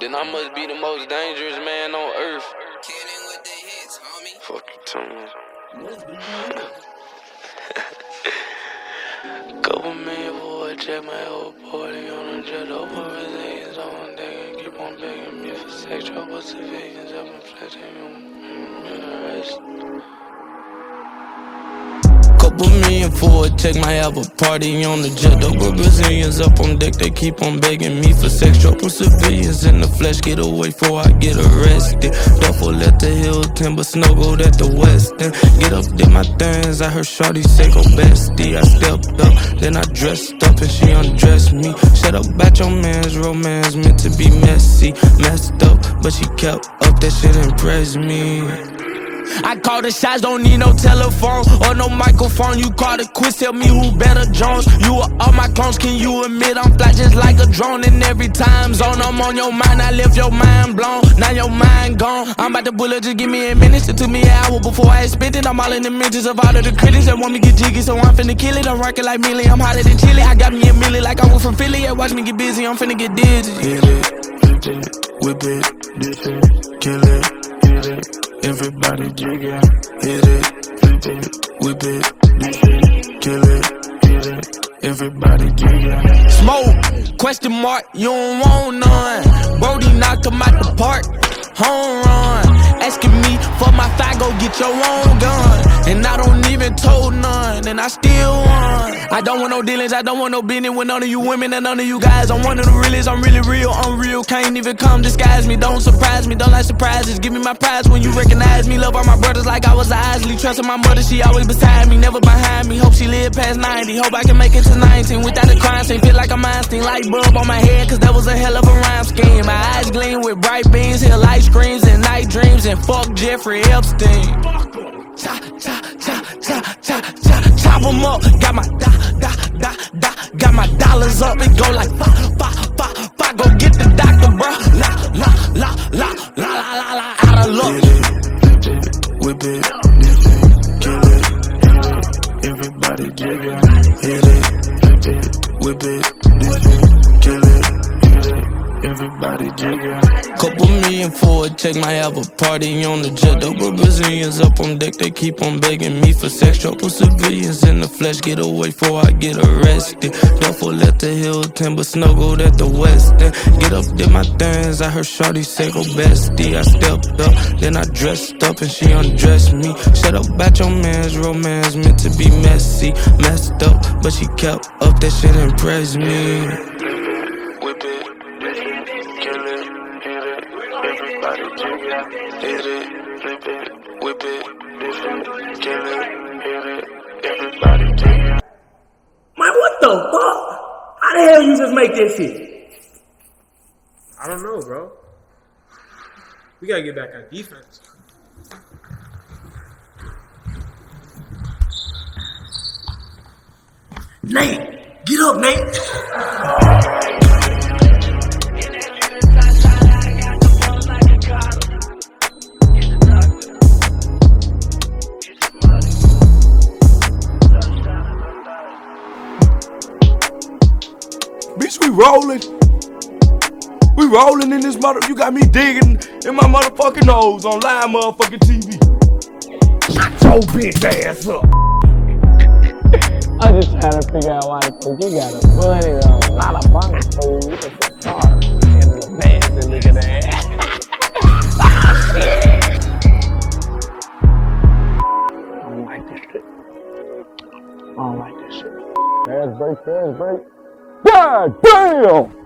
Then I must be the most dangerous man on earth. Killing with the hits, homie. Fuck you, Tom. Couple million for a check, my old party on a jet over Brazilians on deck. Keep on begging me for sex trouble, civilians. I'm flexing you in the rest. Couple million for a check, might have a party on the jet. Over Brazilians up on deck, they keep on begging me for sex trouble. Civilians in the flesh, get away before I get arrested. Duffel at the hill, timber snuggled at the west. Get up, did my things. I heard Shorty say go bestie. I stepped up, then I dressed up and she undressed me. Shut up about your man's romance, meant to be messy. Messed up, but she kept up, that shit impressed me. I call the shots, don't need no telephone or no microphone. You call the quiz, tell me who better Jones. You are all my clones, can you admit I'm fly just like a drone? And every time zone I'm on your mind, I left your mind blown. Now your mind gone. I'm about to bullet, just give me a minute. It took me an hour before I spent it. I'm all in the mentions of all of the critics that want me get jiggy, so I'm finna kill it. I'm rocking like Millie, I'm hotter than Chili. I got me a millie like I was from Philly. Yeah, watch me get busy, I'm finna get dizzy. Hit it, whip it, dip it, kill it, hit it. Everybody hit it, flip it, whip it, dip it, kill it, hit it. Everybody jig it. Smoke, question mark, you don't want none. Brody knocked him out the park, home run. Asking me for my thigh, go get your own gun. And I don't even told none, and I still won. I don't want no dealings, I don't want no business with none of you women and none of you guys. I'm one of the realest, I'm really real. Can't even come disguise me, don't surprise me, don't like surprises. Give me my prize when you recognize me. Love all my brothers like I was Isley. Trusting my mother, she always beside me, never behind me. Hope she live past 90, hope I can make it to 19 without a crime scene. Feel like I'm Einstein, light bulb on my head, cause that was a hell of a rhyme scheme. My eyes gleam with bright beams, hill ice creams and night dreams, and fuck Jeffrey Epstein. Cha, cha, cha, cha, cha, cha, chop 'em up. Got my da, da, da, da, got my dollars up. It go like fa, fa. Get the. La, la, la, la, la, la, la, la, out of luck. Hit it, whip it, dip it, kill it, hit it. Everybody jig hit it, it, whip it, dip it, Everybody jig it. Couple million for a check, might have a party on the jet. Double Brazilians up on deck, they keep on begging me for sex. Trouble civilians in the flesh, get away before I get arrested. Duffel at the hill, timber snuggled at the west end. Get up, did my things. I heard Shorty say go bestie. I stepped up, then I dressed up and she undressed me. Shut up about your man's romance, meant to be messy. Messed up, but she kept up, that shit impressed me. Hit it, flip it, whip it, it, kill it, hit it. Everybody jig it. Man, what the fuck? How the hell you just make that shit? I don't know, bro. We gotta get back on defense. Nate, get up, Nate. Bitch, we rolling. We rolling in this mother. You got me digging in my motherfucking nose on live motherfucking TV. Shut your bitch ass up. I'm just trying to figure out why the fuck you got a bunny on. A lot of bunny food. You a star. And the nasty look at that. I don't like this shit. I don't like this shit. Fast break, fast break. God damn!